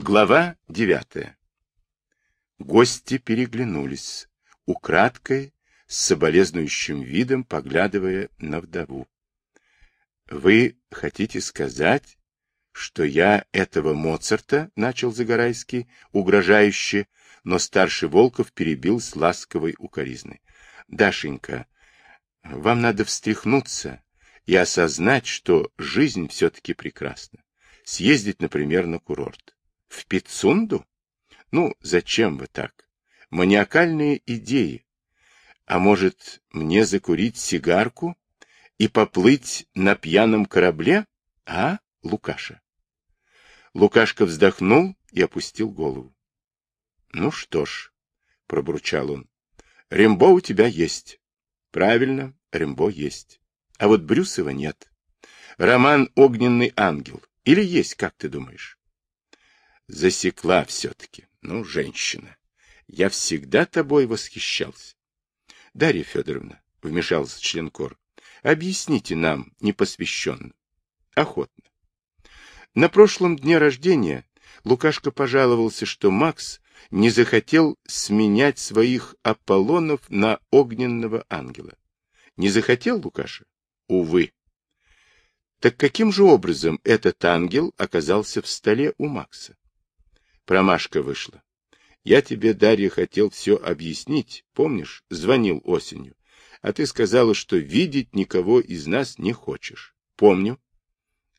Глава девятая. Гости переглянулись, украдкой, с соболезнующим видом поглядывая на вдову. — Вы хотите сказать, что я этого Моцарта, — начал Загорайский, угрожающе, но старший Волков перебил с ласковой укоризной. — Дашенька, вам надо встряхнуться и осознать, что жизнь все-таки прекрасна. Съездить, например, на курорт. В Пицунду? Ну, зачем вы так? Маниакальные идеи. А может, мне закурить сигарку и поплыть на пьяном корабле? А, Лукаша? Лукашка вздохнул и опустил голову. Ну что ж, пробурчал он, Рембо у тебя есть. Правильно, Рембо есть. А вот Брюсова нет. Роман «Огненный ангел». Или есть, как ты думаешь? Засекла все-таки. Ну, женщина, я всегда тобой восхищался. Дарья Федоровна, вмешался членкор, объясните нам, непосвященно. Охотно. На прошлом дне рождения Лукашка пожаловался, что Макс не захотел сменять своих Аполлонов на огненного ангела. Не захотел Лукаша? Увы. Так каким же образом этот ангел оказался в столе у Макса? Промашка вышла. Я тебе, Дарья, хотел все объяснить, помнишь? Звонил осенью. А ты сказала, что видеть никого из нас не хочешь. Помню.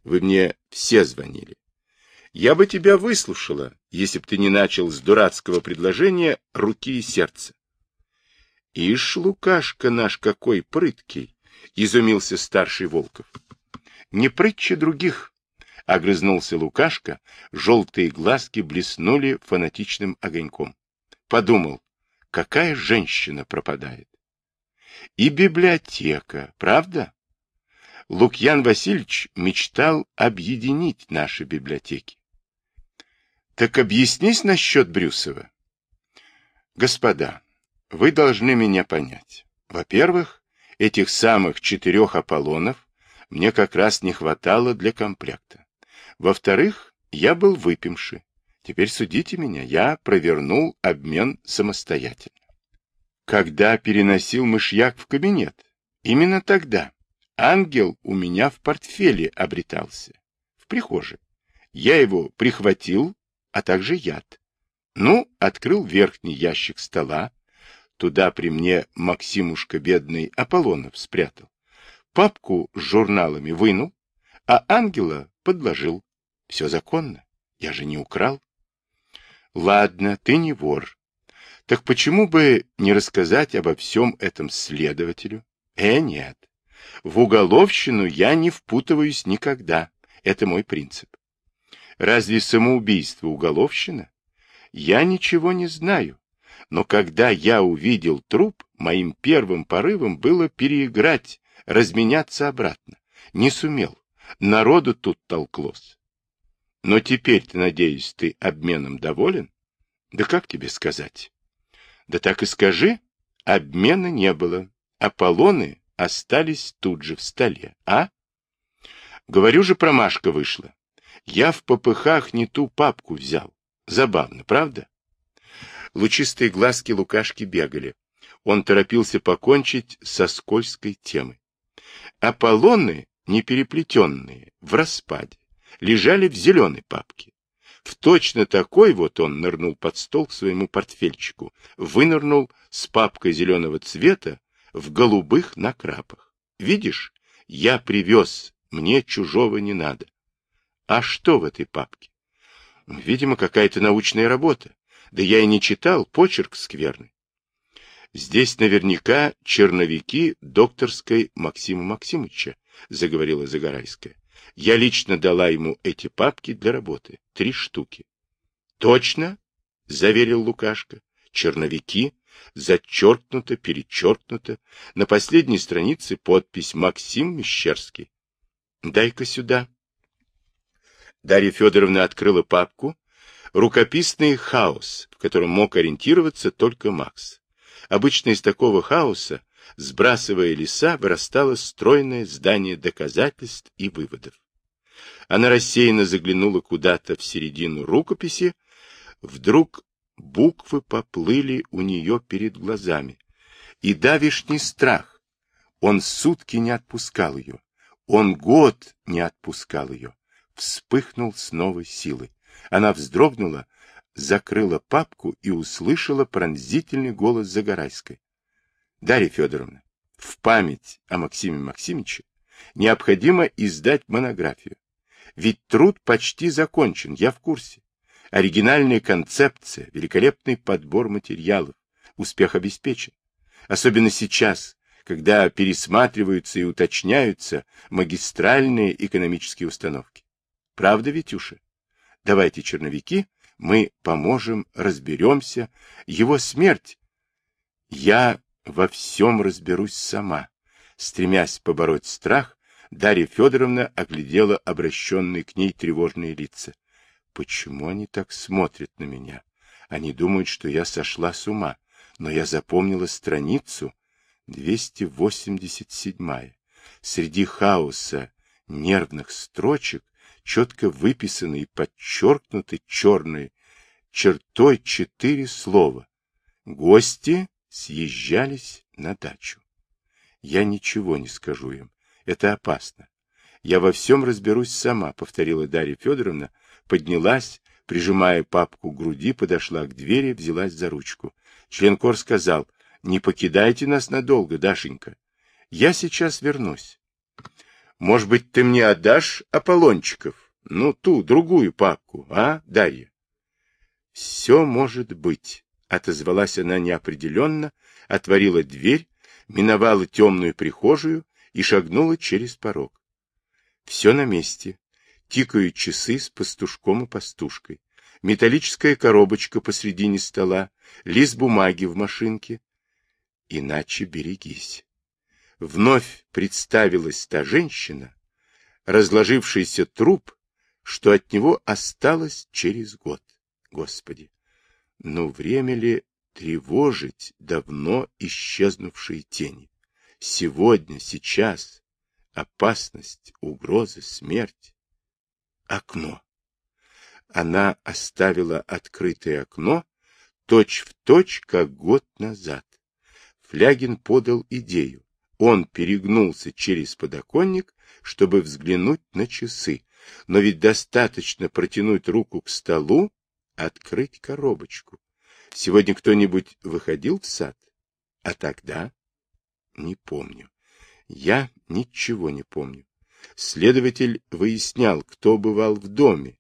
Вы мне все звонили. Я бы тебя выслушала, если б ты не начал с дурацкого предложения руки и сердца. Ишь, Лукашка наш какой прыткий, изумился старший Волков. Не прытче других, — огрызнулся Лукашка, желтые глазки блеснули фанатичным огоньком. Подумал, какая женщина пропадает. И библиотека, правда? Лукьян Васильевич мечтал объединить наши библиотеки. Так объяснись насчет Брюсова. Господа, вы должны меня понять. Во-первых, этих самых четырех Аполлонов мне как раз не хватало для комплекта. Во-вторых, я был выпивший. Теперь судите меня, я провернул обмен самостоятельно. Когда переносил мышьяк в кабинет? Именно тогда. Ангел у меня в портфеле обретался. В прихожей. Я его прихватил, а также яд. Ну, открыл верхний ящик стола. Туда при мне Максимушка бедный Аполлонов спрятал. Папку с журналами вынул, а ангела подложил. Все законно. Я же не украл. Ладно, ты не вор. Так почему бы не рассказать обо всем этом следователю? Э, нет. В уголовщину я не впутываюсь никогда. Это мой принцип. Разве самоубийство уголовщина? Я ничего не знаю. Но когда я увидел труп, моим первым порывом было переиграть, разменяться обратно. Не сумел. Народу тут толклось. Но теперь ты, надеюсь, ты обменом доволен? Да как тебе сказать? Да так и скажи. Обмена не было. Аполлоны остались тут же в столе, а? Говорю же, промашка вышла. Я в попыхах не ту папку взял. Забавно, правда? Лучистые глазки Лукашки бегали. Он торопился покончить со скользкой темой. Аполлоны непереплетенные, в распаде лежали в зеленой папке. В точно такой вот он нырнул под стол к своему портфельчику, вынырнул с папкой зеленого цвета в голубых накрапах. Видишь, я привез, мне чужого не надо. А что в этой папке? Видимо, какая-то научная работа. Да я и не читал, почерк скверный. Здесь наверняка черновики докторской Максима Максимовича, заговорила Загорайская. Я лично дала ему эти папки для работы. Три штуки. Точно? Заверил Лукашка. Черновики. Зачеркнуто, перечеркнуто. На последней странице подпись Максим Мещерский. Дай-ка сюда. Дарья Федоровна открыла папку. Рукописный хаос, в котором мог ориентироваться только Макс. Обычно из такого хаоса, сбрасывая леса, вырастало стройное здание доказательств и выводов. Она рассеянно заглянула куда-то в середину рукописи. Вдруг буквы поплыли у нее перед глазами. И давишний страх. Он сутки не отпускал ее. Он год не отпускал ее. Вспыхнул с новой силой. Она вздрогнула, закрыла папку и услышала пронзительный голос Загорайской. — Дарья Федоровна, в память о Максиме Максимовиче необходимо издать монографию. Ведь труд почти закончен, я в курсе. Оригинальная концепция, великолепный подбор материалов, успех обеспечен. Особенно сейчас, когда пересматриваются и уточняются магистральные экономические установки. Правда, Витюша? Давайте черновики, мы поможем, разберемся. Его смерть. Я во всем разберусь сама. Стремясь побороть страх, Дарья Федоровна оглядела обращенные к ней тревожные лица. Почему они так смотрят на меня? Они думают, что я сошла с ума, но я запомнила страницу 287 Среди хаоса нервных строчек четко выписаны и подчеркнуты черной чертой четыре слова. Гости съезжались на дачу. Я ничего не скажу им. Это опасно. Я во всем разберусь сама, повторила Дарья Федоровна, поднялась, прижимая папку к груди, подошла к двери, взялась за ручку. Членкор сказал, не покидайте нас надолго, Дашенька. Я сейчас вернусь. Может быть, ты мне отдашь Аполлончиков? Ну, ту, другую папку, а, Дарья? Все может быть, отозвалась она неопределенно, отворила дверь, миновала темную прихожую и шагнула через порог. Все на месте. Тикают часы с пастушком и пастушкой. Металлическая коробочка посредине стола, лист бумаги в машинке. Иначе берегись. Вновь представилась та женщина, разложившийся труп, что от него осталось через год. Господи, ну время ли тревожить давно исчезнувшие тени? Сегодня, сейчас, опасность, угрозы, смерть. Окно. Она оставила открытое окно, точь в точь, как год назад. Флягин подал идею. Он перегнулся через подоконник, чтобы взглянуть на часы. Но ведь достаточно протянуть руку к столу, открыть коробочку. Сегодня кто-нибудь выходил в сад? А тогда? Не помню. Я ничего не помню. Следователь выяснял, кто бывал в доме.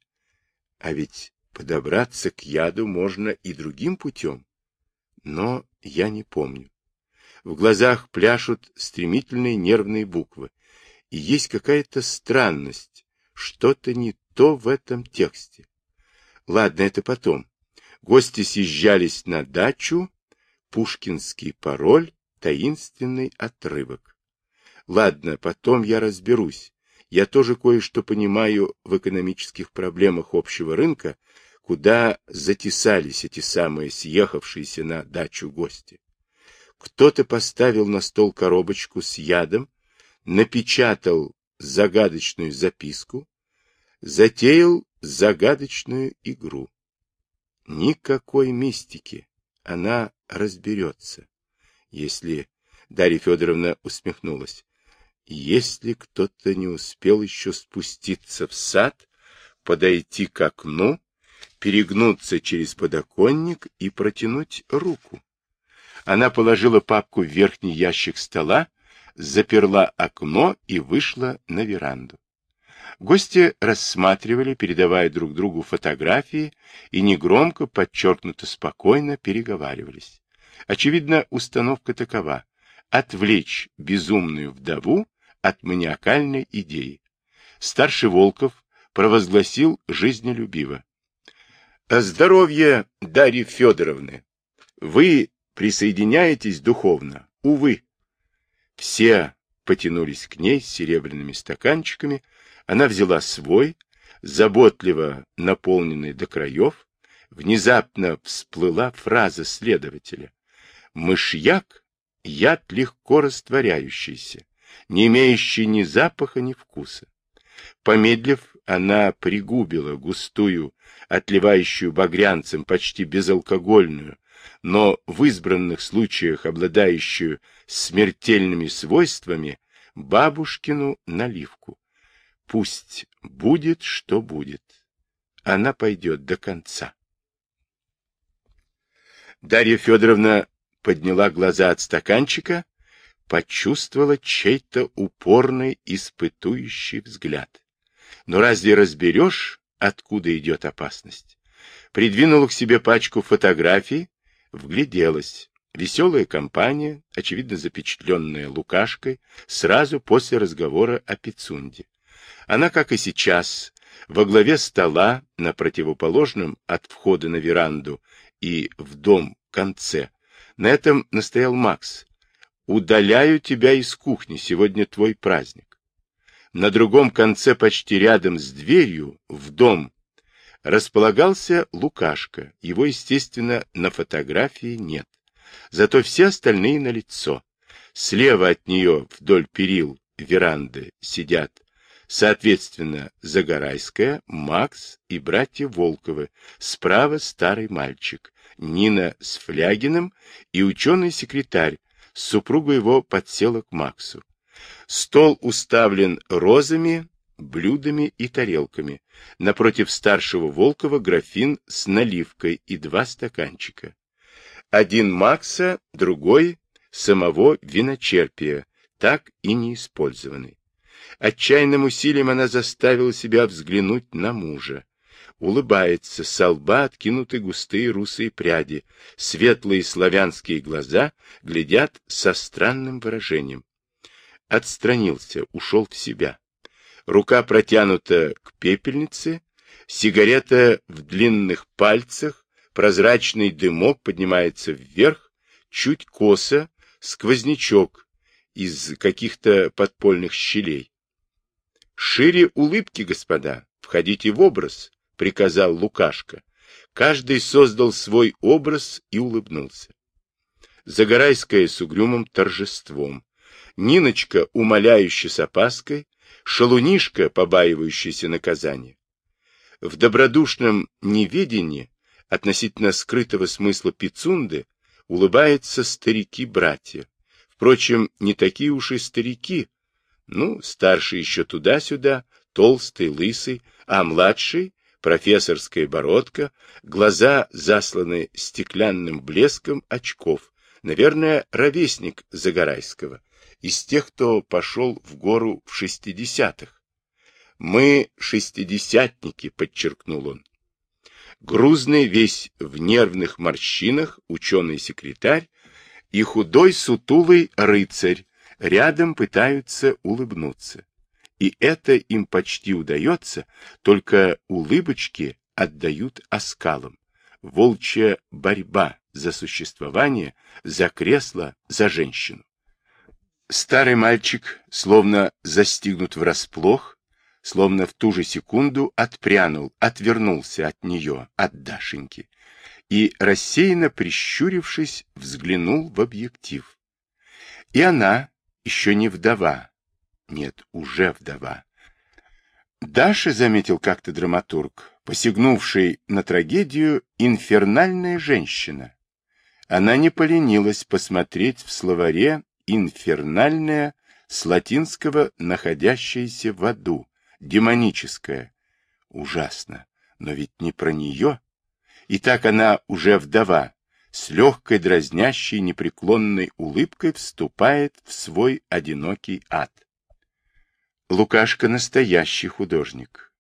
А ведь подобраться к яду можно и другим путем. Но я не помню. В глазах пляшут стремительные нервные буквы. И есть какая-то странность, что-то не то в этом тексте. Ладно, это потом. Гости съезжались на дачу, пушкинский пароль, таинственный отрывок. Ладно, потом я разберусь. Я тоже кое-что понимаю в экономических проблемах общего рынка, куда затесались эти самые съехавшиеся на дачу гости. Кто-то поставил на стол коробочку с ядом, напечатал загадочную записку, затеял загадочную игру. Никакой мистики. Она разберется. Если... Дарья Федоровна усмехнулась. Если кто-то не успел еще спуститься в сад, подойти к окну, перегнуться через подоконник и протянуть руку. Она положила папку в верхний ящик стола, заперла окно и вышла на веранду. Гости рассматривали, передавая друг другу фотографии, и негромко, подчеркнуто спокойно переговаривались. Очевидно, установка такова — отвлечь безумную вдову от маниакальной идеи. Старший Волков провозгласил жизнелюбиво. «Здоровье Дарьи Федоровны! Вы присоединяетесь духовно, увы!» Все потянулись к ней с серебряными стаканчиками, она взяла свой, заботливо наполненный до краев, внезапно всплыла фраза следователя. Мышьяк — яд легко растворяющийся, не имеющий ни запаха, ни вкуса. Помедлив, она пригубила густую, отливающую багрянцем почти безалкогольную, но в избранных случаях обладающую смертельными свойствами, бабушкину наливку. Пусть будет, что будет. Она пойдет до конца. Дарья Федоровна подняла глаза от стаканчика, почувствовала чей-то упорный, испытующий взгляд. Но разве разберешь, откуда идет опасность? Придвинула к себе пачку фотографий, вгляделась. Веселая компания, очевидно запечатленная Лукашкой, сразу после разговора о Пицунде. Она, как и сейчас, во главе стола на противоположном от входа на веранду и в дом конце. На этом настоял Макс. «Удаляю тебя из кухни, сегодня твой праздник». На другом конце, почти рядом с дверью, в дом, располагался Лукашка. Его, естественно, на фотографии нет. Зато все остальные на лицо. Слева от нее вдоль перил веранды сидят Соответственно, Загорайская, Макс и братья Волковы, справа старый мальчик, Нина с Флягиным и ученый-секретарь, супруга его подсела к Максу. Стол уставлен розами, блюдами и тарелками. Напротив старшего Волкова графин с наливкой и два стаканчика. Один Макса, другой самого виночерпия, так и не использованный. Отчаянным усилием она заставила себя взглянуть на мужа. Улыбается, со лба откинуты густые русые пряди, светлые славянские глаза глядят со странным выражением. Отстранился, ушел в себя. Рука протянута к пепельнице, сигарета в длинных пальцах, прозрачный дымок поднимается вверх, чуть косо, сквознячок из каких-то подпольных щелей. Шире улыбки, господа, входите в образ, приказал Лукашка. Каждый создал свой образ и улыбнулся. Загорайская с угрюмым торжеством, Ниночка, умоляющая с опаской, Шалунишка, побаивающийся наказания. В добродушном неведении относительно скрытого смысла Пицунды улыбаются старики-братья. Впрочем, не такие уж и старики, ну, старший еще туда-сюда, толстый, лысый, а младший, профессорская бородка, глаза засланы стеклянным блеском очков. Наверное, ровесник Загорайского, из тех, кто пошел в гору в шестидесятых. «Мы шестидесятники», — подчеркнул он. Грузный весь в нервных морщинах ученый-секретарь и худой сутулый рыцарь, рядом пытаются улыбнуться. И это им почти удается, только улыбочки отдают оскалом. Волчья борьба за существование, за кресло, за женщину. Старый мальчик, словно застигнут врасплох, словно в ту же секунду отпрянул, отвернулся от нее, от Дашеньки, и, рассеянно прищурившись, взглянул в объектив. И она, еще не вдова. Нет, уже вдова. Даша, заметил как-то драматург, посягнувший на трагедию «инфернальная женщина». Она не поленилась посмотреть в словаре «инфернальная» с латинского «находящаяся в аду», демоническая. Ужасно, но ведь не про нее. И так она уже вдова, с легкой дразнящей непреклонной улыбкой вступает в свой одинокий ад. Лукашка настоящий художник.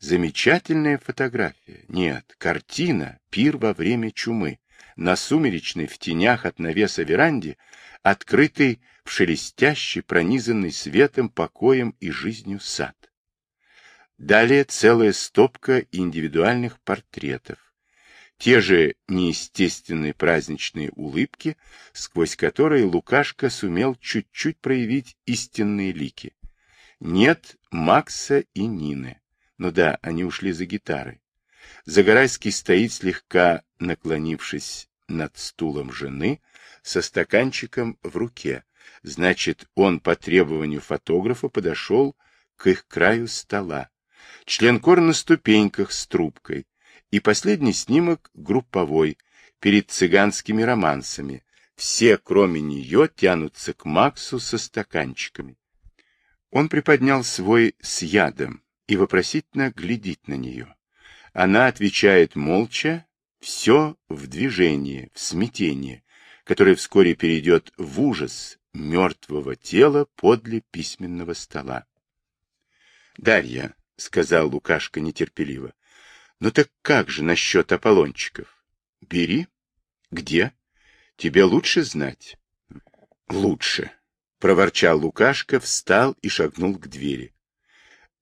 Замечательная фотография. Нет, картина «Пир во время чумы» на сумеречной в тенях от навеса веранде, открытый в шелестящий, пронизанный светом, покоем и жизнью сад. Далее целая стопка индивидуальных портретов те же неестественные праздничные улыбки, сквозь которые Лукашка сумел чуть-чуть проявить истинные лики. Нет Макса и Нины. Ну да, они ушли за гитарой. Загорайский стоит, слегка наклонившись над стулом жены, со стаканчиком в руке. Значит, он по требованию фотографа подошел к их краю стола. членкор на ступеньках с трубкой и последний снимок групповой перед цыганскими романсами. Все, кроме нее, тянутся к Максу со стаканчиками. Он приподнял свой с ядом и вопросительно глядит на нее. Она отвечает молча, все в движении, в смятении, которое вскоре перейдет в ужас мертвого тела подле письменного стола. «Дарья», — сказал Лукашка нетерпеливо, — «ну так как же насчет Аполлончиков? Бери. Где? Тебе лучше знать». «Лучше», — проворчал Лукашка, встал и шагнул к двери.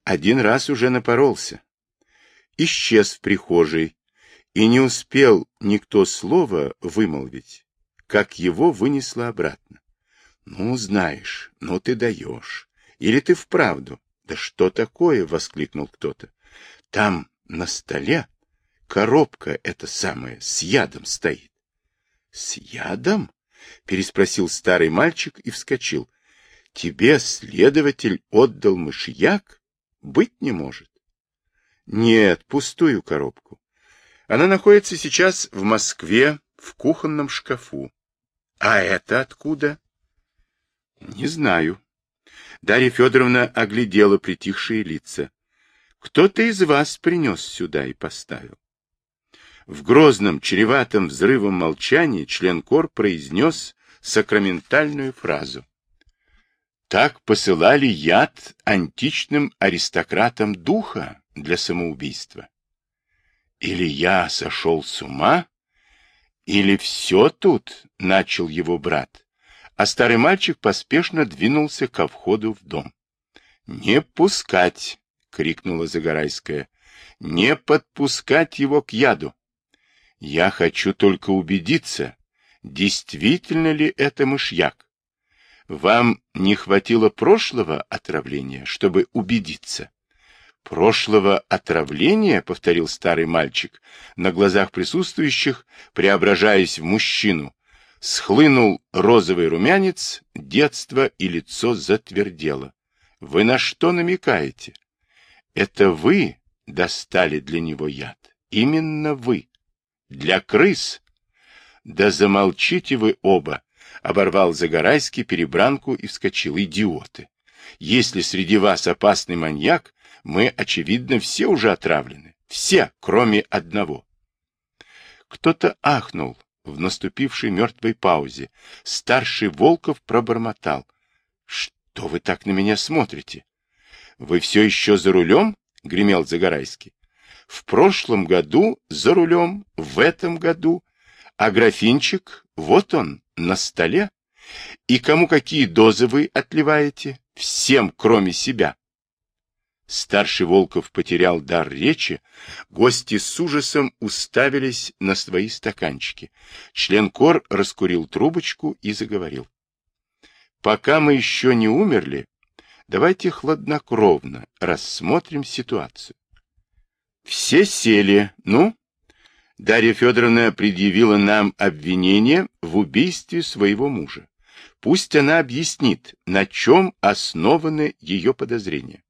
Один раз уже напоролся. Исчез в прихожей, и не успел никто слова вымолвить, как его вынесло обратно. Ну, знаешь, ну ты даешь. Или ты вправду? Да что такое? — воскликнул кто-то. Там на столе коробка эта самая с ядом стоит. С ядом? — переспросил старый мальчик и вскочил. Тебе следователь отдал мышьяк? Быть не может. Нет, пустую коробку. Она находится сейчас в Москве в кухонном шкафу. А это откуда? Не знаю. Дарья Федоровна оглядела притихшие лица. Кто-то из вас принес сюда и поставил. В грозном, чреватом взрывом молчании член кор произнес сакраментальную фразу. Так посылали яд античным аристократам духа для самоубийства. Или я сошел с ума, или все тут, — начал его брат, а старый мальчик поспешно двинулся ко входу в дом. — Не пускать! — крикнула Загорайская. — Не подпускать его к яду! Я хочу только убедиться, действительно ли это мышьяк. Вам не хватило прошлого отравления, чтобы убедиться? прошлого отравления, — повторил старый мальчик, на глазах присутствующих, преображаясь в мужчину, схлынул розовый румянец, детство и лицо затвердело. — Вы на что намекаете? — Это вы достали для него яд. Именно вы. Для крыс. — Да замолчите вы оба! — оборвал Загорайский перебранку и вскочил. — Идиоты! Если среди вас опасный маньяк, мы, очевидно, все уже отравлены. Все, кроме одного. Кто-то ахнул в наступившей мертвой паузе. Старший Волков пробормотал. — Что вы так на меня смотрите? — Вы все еще за рулем? — гремел Загорайский. — В прошлом году за рулем, в этом году. А графинчик, вот он, на столе. И кому какие дозы вы отливаете? Всем, кроме себя. Старший Волков потерял дар речи, гости с ужасом уставились на свои стаканчики. Член кор раскурил трубочку и заговорил. «Пока мы еще не умерли, давайте хладнокровно рассмотрим ситуацию». Все сели. Ну, Дарья Федоровна предъявила нам обвинение в убийстве своего мужа. Пусть она объяснит, на чем основаны ее подозрения.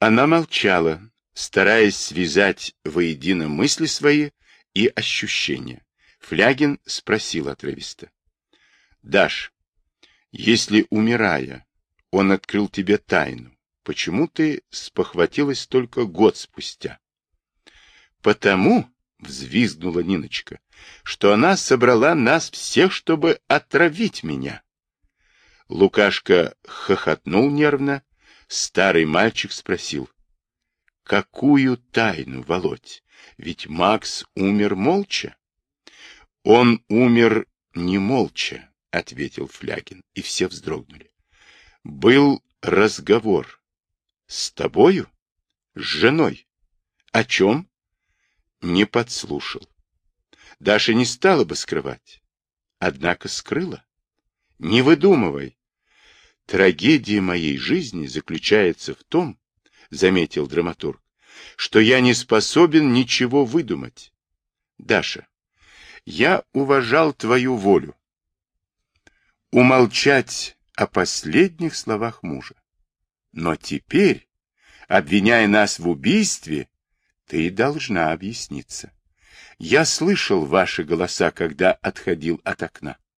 Она молчала, стараясь связать воедино мысли свои и ощущения. Флягин спросил отрывисто. — Даш, если, умирая, он открыл тебе тайну, почему ты спохватилась только год спустя? — Потому, — взвизгнула Ниночка, — что она собрала нас всех, чтобы отравить меня. Лукашка хохотнул нервно, Старый мальчик спросил. — Какую тайну, Володь? Ведь Макс умер молча. — Он умер не молча, — ответил Флягин, и все вздрогнули. — Был разговор. — С тобою? С женой? О чем? Не подслушал. Даша не стала бы скрывать. Однако скрыла. Не выдумывай. Трагедия моей жизни заключается в том, заметил драматург, что я не способен ничего выдумать. Даша, я уважал твою волю. Умолчать о последних словах мужа. Но теперь обвиняя нас в убийстве, ты должна объясниться. Я слышал ваши голоса, когда отходил от окна.